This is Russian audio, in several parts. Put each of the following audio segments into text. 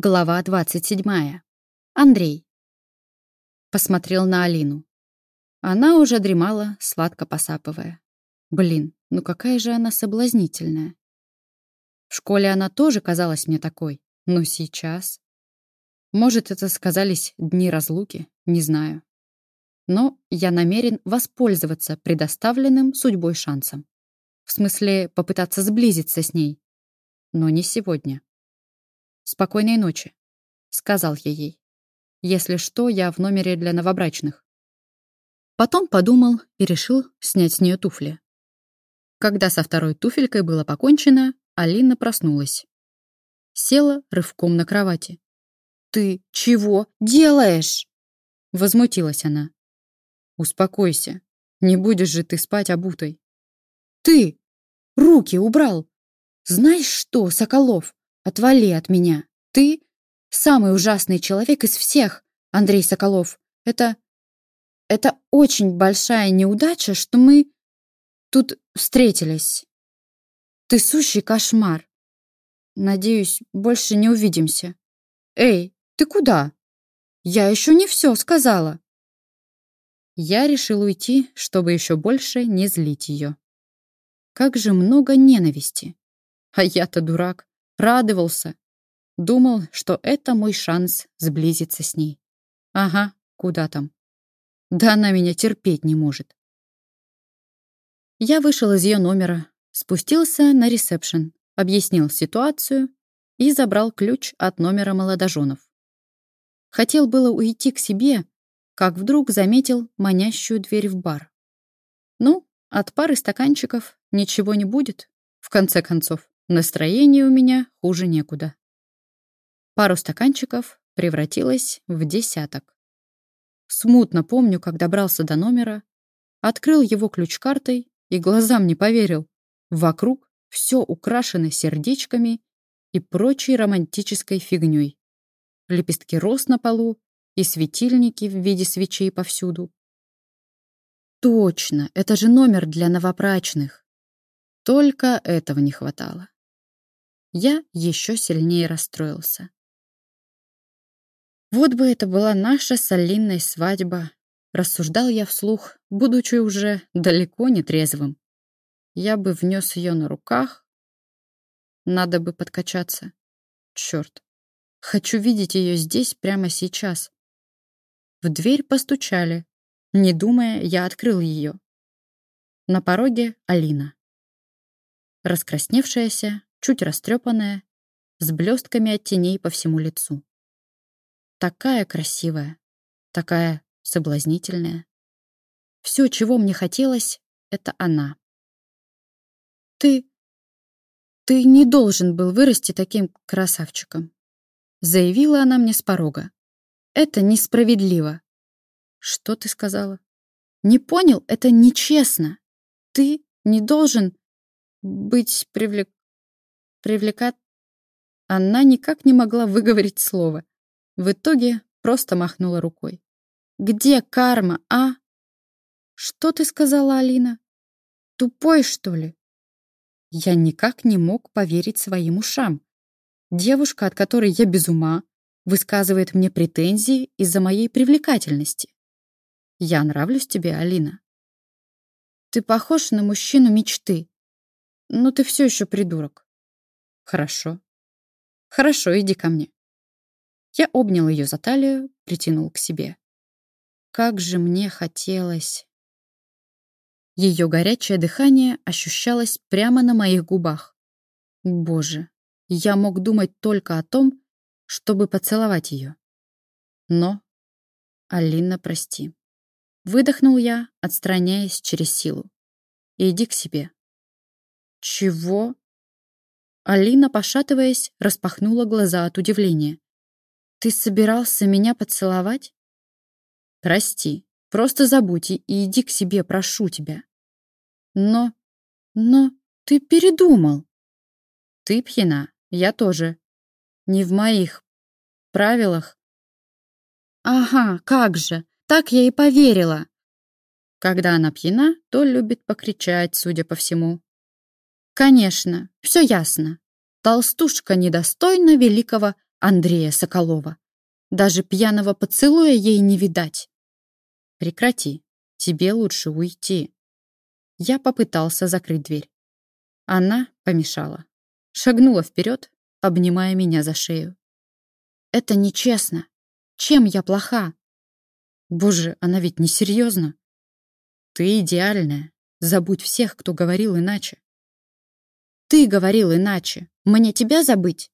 Глава 27. Андрей. Посмотрел на Алину. Она уже дремала, сладко посапывая. Блин, ну какая же она соблазнительная. В школе она тоже казалась мне такой, но сейчас... Может, это сказались дни разлуки, не знаю. Но я намерен воспользоваться предоставленным судьбой шансом. В смысле, попытаться сблизиться с ней. Но не сегодня. «Спокойной ночи», — сказал я ей. «Если что, я в номере для новобрачных». Потом подумал и решил снять с нее туфли. Когда со второй туфелькой было покончено, Алина проснулась. Села рывком на кровати. «Ты чего делаешь?» Возмутилась она. «Успокойся. Не будешь же ты спать обутой». «Ты! Руки убрал! Знаешь что, Соколов, Отвали от меня. Ты самый ужасный человек из всех, Андрей Соколов. Это... Это очень большая неудача, что мы тут встретились. Ты сущий кошмар. Надеюсь, больше не увидимся. Эй, ты куда? Я еще не все сказала. Я решил уйти, чтобы еще больше не злить ее. Как же много ненависти. А я-то дурак. Радовался. Думал, что это мой шанс сблизиться с ней. Ага, куда там. Да она меня терпеть не может. Я вышел из ее номера, спустился на ресепшн, объяснил ситуацию и забрал ключ от номера молодоженов. Хотел было уйти к себе, как вдруг заметил манящую дверь в бар. Ну, от пары стаканчиков ничего не будет, в конце концов. Настроение у меня хуже некуда. Пару стаканчиков превратилось в десяток. Смутно помню, как добрался до номера, открыл его ключ-картой и глазам не поверил. Вокруг все украшено сердечками и прочей романтической фигней. Лепестки роз на полу и светильники в виде свечей повсюду. Точно, это же номер для новопрачных. Только этого не хватало я еще сильнее расстроился. Вот бы это была наша с Алиной свадьба, рассуждал я вслух, будучи уже далеко не трезвым. Я бы внес ее на руках. Надо бы подкачаться. Черт. Хочу видеть ее здесь прямо сейчас. В дверь постучали. Не думая, я открыл ее. На пороге Алина. Раскрасневшаяся, чуть растрепанная, с блестками от теней по всему лицу. Такая красивая, такая соблазнительная. Все, чего мне хотелось, это она. «Ты... ты не должен был вырасти таким красавчиком», заявила она мне с порога. «Это несправедливо». «Что ты сказала?» «Не понял, это нечестно. Ты не должен быть привлек привлекат... Она никак не могла выговорить слово. В итоге просто махнула рукой. «Где карма, а?» «Что ты сказала, Алина? Тупой, что ли?» Я никак не мог поверить своим ушам. Девушка, от которой я без ума, высказывает мне претензии из-за моей привлекательности. Я нравлюсь тебе, Алина. Ты похож на мужчину мечты, но ты все еще придурок. Хорошо. Хорошо, иди ко мне. Я обнял ее за талию, притянул к себе. Как же мне хотелось. Ее горячее дыхание ощущалось прямо на моих губах. Боже, я мог думать только о том, чтобы поцеловать ее. Но... Алина, прости. Выдохнул я, отстраняясь через силу. Иди к себе. Чего? Алина, пошатываясь, распахнула глаза от удивления. «Ты собирался меня поцеловать?» «Прости, просто забудь и иди к себе, прошу тебя». «Но... но ты передумал». «Ты пьяна, я тоже. Не в моих правилах». «Ага, как же, так я и поверила». Когда она пьяна, то любит покричать, судя по всему. Конечно, все ясно. Толстушка недостойна великого Андрея Соколова. Даже пьяного поцелуя ей не видать. Прекрати. Тебе лучше уйти. Я попытался закрыть дверь. Она помешала. Шагнула вперед, обнимая меня за шею. Это нечестно. Чем я плоха? Боже, она ведь не серьезно. Ты идеальная. Забудь всех, кто говорил иначе. Ты говорил иначе. Мне тебя забыть?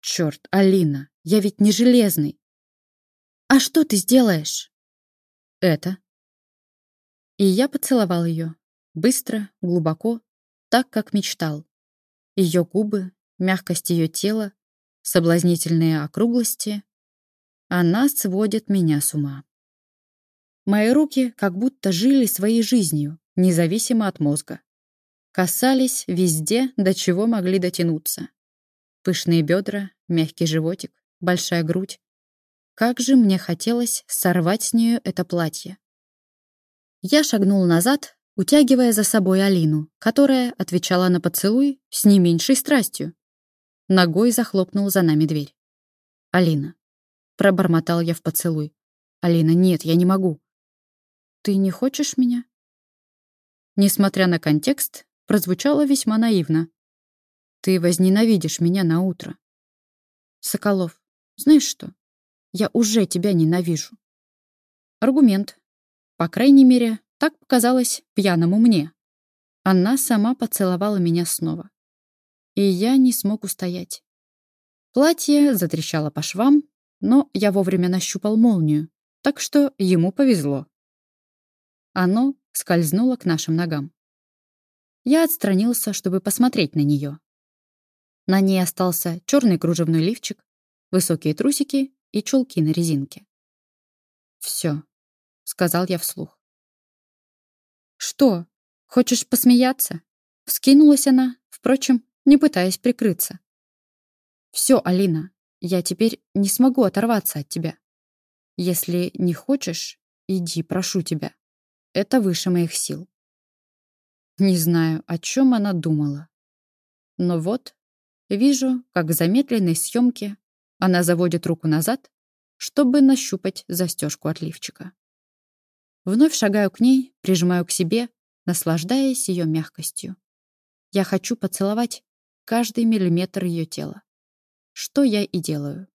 Черт, Алина, я ведь не железный. А что ты сделаешь? Это. И я поцеловал ее. Быстро, глубоко, так, как мечтал. Ее губы, мягкость ее тела, соблазнительные округлости. Она сводит меня с ума. Мои руки как будто жили своей жизнью, независимо от мозга. Касались везде, до чего могли дотянуться. Пышные бедра, мягкий животик, большая грудь. Как же мне хотелось сорвать с нее это платье. Я шагнул назад, утягивая за собой Алину, которая отвечала на поцелуй с не меньшей страстью. Ногой захлопнул за нами дверь. «Алина». Пробормотал я в поцелуй. «Алина, нет, я не могу». «Ты не хочешь меня?» Несмотря на контекст, прозвучало весьма наивно. «Ты возненавидишь меня на утро». «Соколов, знаешь что? Я уже тебя ненавижу». Аргумент. По крайней мере, так показалось пьяному мне. Она сама поцеловала меня снова и я не смог устоять. Платье затрещало по швам, но я вовремя нащупал молнию, так что ему повезло. Оно скользнуло к нашим ногам. Я отстранился, чтобы посмотреть на нее. На ней остался черный кружевной лифчик, высокие трусики и чулки на резинке. «Все», — сказал я вслух. «Что? Хочешь посмеяться?» Вскинулась она, впрочем, не пытаясь прикрыться. «Все, Алина, я теперь не смогу оторваться от тебя. Если не хочешь, иди, прошу тебя. Это выше моих сил». Не знаю, о чем она думала. Но вот, вижу, как в замедленной съемке она заводит руку назад, чтобы нащупать застежку от лифчика. Вновь шагаю к ней, прижимаю к себе, наслаждаясь ее мягкостью. Я хочу поцеловать каждый миллиметр ее тела. Что я и делаю.